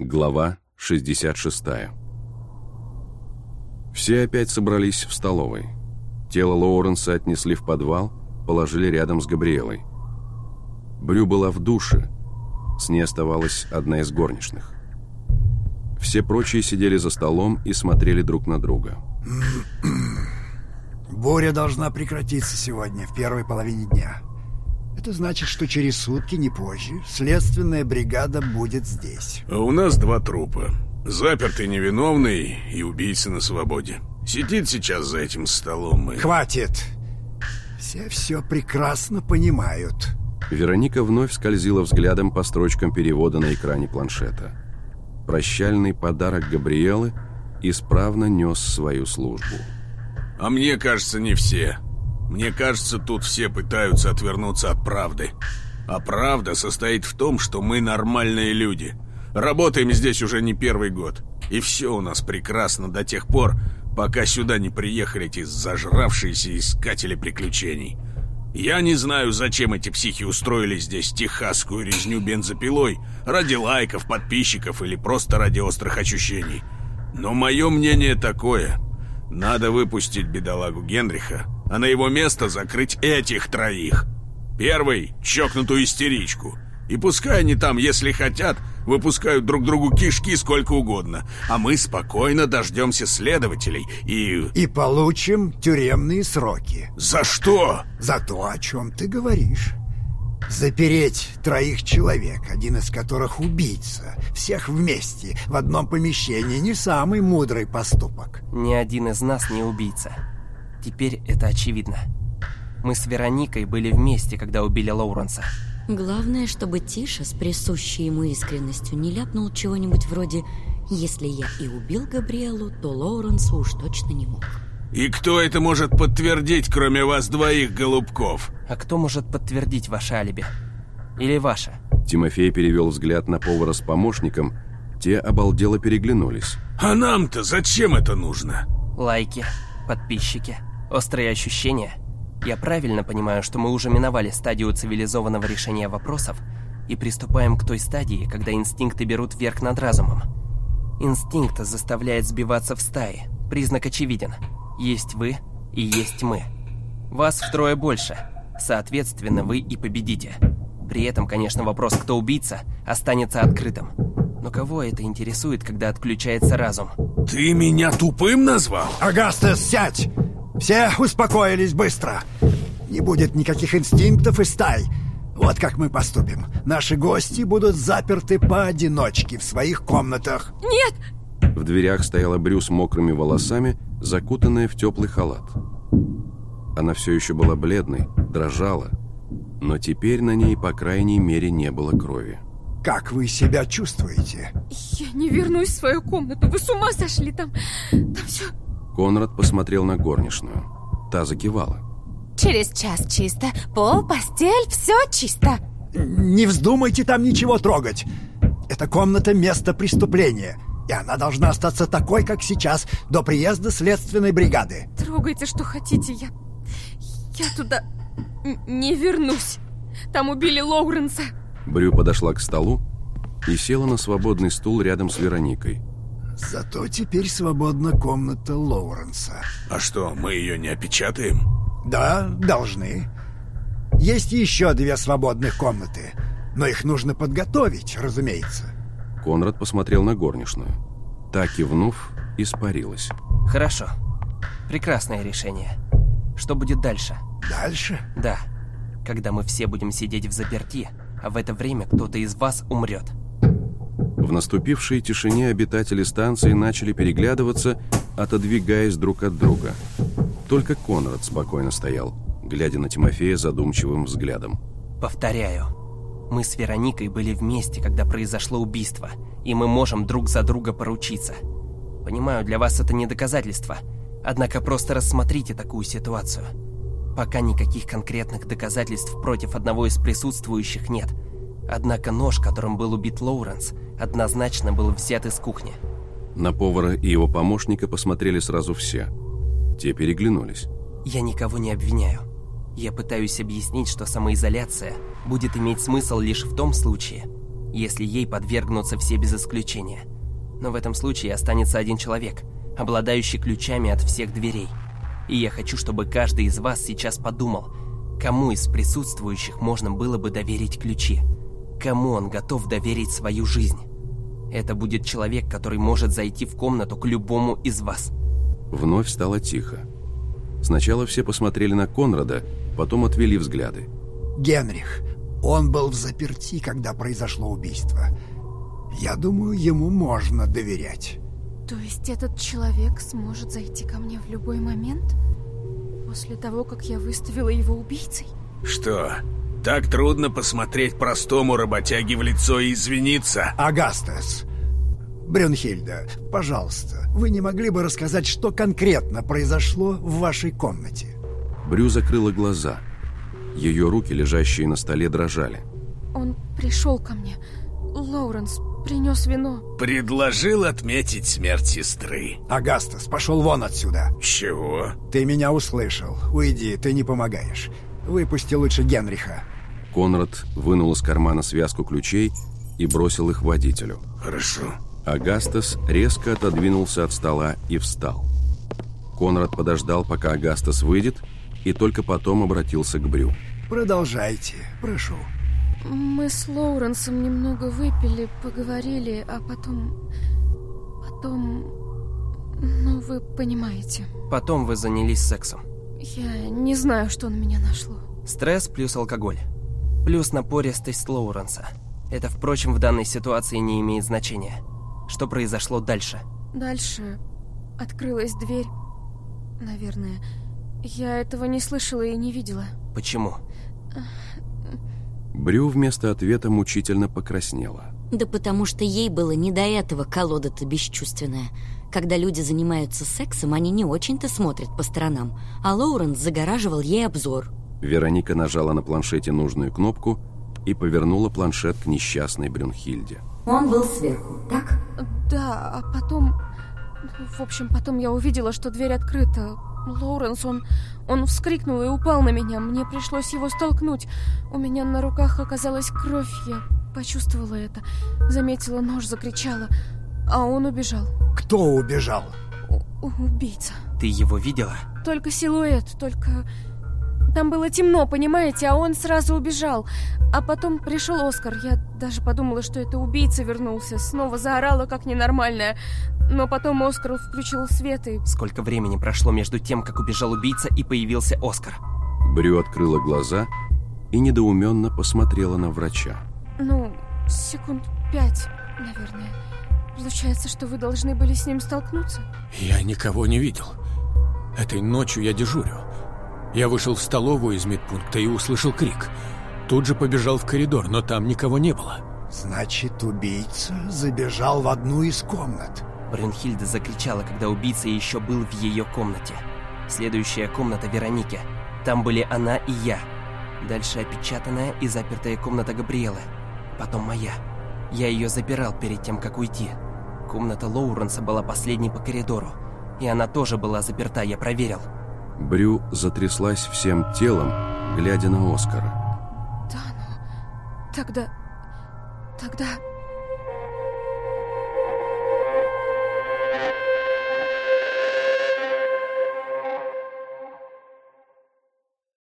Глава 66 Все опять собрались в столовой. Тело Лоуренса отнесли в подвал, положили рядом с Габриэлой. Брю была в душе, с ней оставалась одна из горничных. Все прочие сидели за столом и смотрели друг на друга. Буря должна прекратиться сегодня, в первой половине дня. Это значит, что через сутки, не позже, следственная бригада будет здесь. А у нас два трупа. Запертый невиновный и убийца на свободе. Сидит сейчас за этим столом и... Хватит! Все все прекрасно понимают. Вероника вновь скользила взглядом по строчкам перевода на экране планшета. Прощальный подарок Габриэлы исправно нес свою службу. А мне кажется, не все. Мне кажется, тут все пытаются отвернуться от правды. А правда состоит в том, что мы нормальные люди. Работаем здесь уже не первый год. И все у нас прекрасно до тех пор, пока сюда не приехали эти зажравшиеся искатели приключений. Я не знаю, зачем эти психи устроили здесь техасскую резню бензопилой, ради лайков, подписчиков или просто ради острых ощущений. Но мое мнение такое. Надо выпустить бедолагу Генриха, а на его место закрыть этих троих. Первый — чокнутую истеричку. И пускай они там, если хотят, выпускают друг другу кишки сколько угодно, а мы спокойно дождемся следователей и... И получим тюремные сроки. За что? За то, о чем ты говоришь. Запереть троих человек, один из которых убийца, всех вместе, в одном помещении, не самый мудрый поступок. Ни один из нас не убийца. Теперь это очевидно. Мы с Вероникой были вместе, когда убили Лоуренса. Главное, чтобы Тиша с присущей ему искренностью не ляпнул чего-нибудь вроде «Если я и убил Габриэлу, то Лоуренсу уж точно не мог». И кто это может подтвердить, кроме вас двоих, голубков? А кто может подтвердить ваше алиби? Или ваше? Тимофей перевел взгляд на повара с помощником. Те обалдело переглянулись. А нам-то зачем это нужно? Лайки, подписчики, острые ощущения. Я правильно понимаю, что мы уже миновали стадию цивилизованного решения вопросов и приступаем к той стадии, когда инстинкты берут верх над разумом. Инстинкт заставляет сбиваться в стаи. Признак очевиден. Есть вы и есть мы. Вас втрое больше. Соответственно, вы и победите. При этом, конечно, вопрос, кто убийца, останется открытым. Но кого это интересует, когда отключается разум? Ты меня тупым назвал? Агастес, сядь! Все успокоились быстро. Не будет никаких инстинктов и стай. Вот как мы поступим. Наши гости будут заперты поодиночке в своих комнатах. Нет! В дверях стояла Брю с мокрыми волосами, закутанная в теплый халат. Она все еще была бледной, дрожала, но теперь на ней, по крайней мере, не было крови. Как вы себя чувствуете? Я не вернусь в свою комнату. Вы с ума сошли там? Там все... Конрад посмотрел на горничную. Та закивала. Через час чисто. Пол, постель, все чисто. Не вздумайте там ничего трогать. Эта комната – место преступления. И она должна остаться такой, как сейчас, до приезда следственной бригады. Трогайте, что хотите. Я... Я туда не вернусь. Там убили Лоуренса. Брю подошла к столу и села на свободный стул рядом с Вероникой. Зато теперь свободна комната Лоуренса. А что, мы ее не опечатаем? Да, должны. Есть еще две свободных комнаты, но их нужно подготовить, разумеется. Конрад посмотрел на горничную. Та, кивнув, испарилась. Хорошо. Прекрасное решение. Что будет дальше? Дальше? Да. Когда мы все будем сидеть в заперти, а в это время кто-то из вас умрет. В наступившей тишине обитатели станции начали переглядываться, отодвигаясь друг от друга. Только Конрад спокойно стоял, глядя на Тимофея задумчивым взглядом. Повторяю, мы с Вероникой были вместе, когда произошло убийство, и мы можем друг за друга поручиться. Понимаю, для вас это не доказательство, однако просто рассмотрите такую ситуацию. Пока никаких конкретных доказательств против одного из присутствующих нет. Однако нож, которым был убит Лоуренс, однозначно был взят из кухни. На повара и его помощника посмотрели сразу все. Те переглянулись. Я никого не обвиняю. Я пытаюсь объяснить, что самоизоляция будет иметь смысл лишь в том случае, если ей подвергнутся все без исключения. Но в этом случае останется один человек, обладающий ключами от всех дверей. И я хочу, чтобы каждый из вас сейчас подумал, кому из присутствующих можно было бы доверить ключи. Кому он готов доверить свою жизнь. Это будет человек, который может зайти в комнату к любому из вас. Вновь стало тихо. Сначала все посмотрели на Конрада, потом отвели взгляды. Генрих. Он был в заперти, когда произошло убийство. Я думаю, ему можно доверять. То есть этот человек сможет зайти ко мне в любой момент? После того, как я выставила его убийцей? Что, так трудно посмотреть простому работяге в лицо и извиниться? Агастас. Брюнхильда, пожалуйста, вы не могли бы рассказать, что конкретно произошло в вашей комнате? Брю закрыла глаза. Ее руки, лежащие на столе, дрожали. Он пришел ко мне. Лоуренс принес вино. Предложил отметить смерть сестры. Агастас, пошел вон отсюда. Чего? Ты меня услышал. Уйди, ты не помогаешь. Выпусти лучше Генриха. Конрад вынул из кармана связку ключей и бросил их водителю. Хорошо. Агастас резко отодвинулся от стола и встал. Конрад подождал, пока Агастас выйдет, и только потом обратился к Брю. Продолжайте, прошу. Мы с Лоуренсом немного выпили, поговорили, а потом... Потом... Ну, вы понимаете. Потом вы занялись сексом. Я не знаю, что на меня нашло. Стресс плюс алкоголь. Плюс напористость Лоуренса. Это, впрочем, в данной ситуации не имеет значения. Что произошло дальше? Дальше открылась дверь. Наверное. Я этого не слышала и не видела. Почему? Брю вместо ответа мучительно покраснела. Да потому что ей было не до этого колода-то бесчувственная. Когда люди занимаются сексом, они не очень-то смотрят по сторонам, а Лоуренс загораживал ей обзор. Вероника нажала на планшете нужную кнопку и повернула планшет к несчастной Брюнхильде. Он был сверху, так? Да, а потом... В общем, потом я увидела, что дверь открыта. Лоуренс, он... Он вскрикнул и упал на меня. Мне пришлось его столкнуть. У меня на руках оказалась кровь. Я почувствовала это. Заметила нож, закричала. А он убежал. Кто убежал? У убийца. Ты его видела? Только силуэт, только... Там было темно, понимаете, а он сразу убежал. А потом пришел Оскар. Я даже подумала, что это убийца вернулся. Снова заорала, как ненормальная. Но потом Оскар включил свет и... Сколько времени прошло между тем, как убежал убийца и появился Оскар? Брю открыла глаза и недоуменно посмотрела на врача. Ну, секунд пять, наверное. Получается, что вы должны были с ним столкнуться? Я никого не видел. Этой ночью я дежурю. Я вышел в столовую из медпункта и услышал крик. Тут же побежал в коридор, но там никого не было. Значит, убийца забежал в одну из комнат. Брюнхильда закричала, когда убийца еще был в ее комнате. Следующая комната Вероники. Там были она и я. Дальше опечатанная и запертая комната Габриэлы. Потом моя. Я ее запирал перед тем, как уйти. Комната Лоуренса была последней по коридору. И она тоже была заперта, я проверил. Брю затряслась всем телом, глядя на Оскара. Да ну... Тогда... Тогда...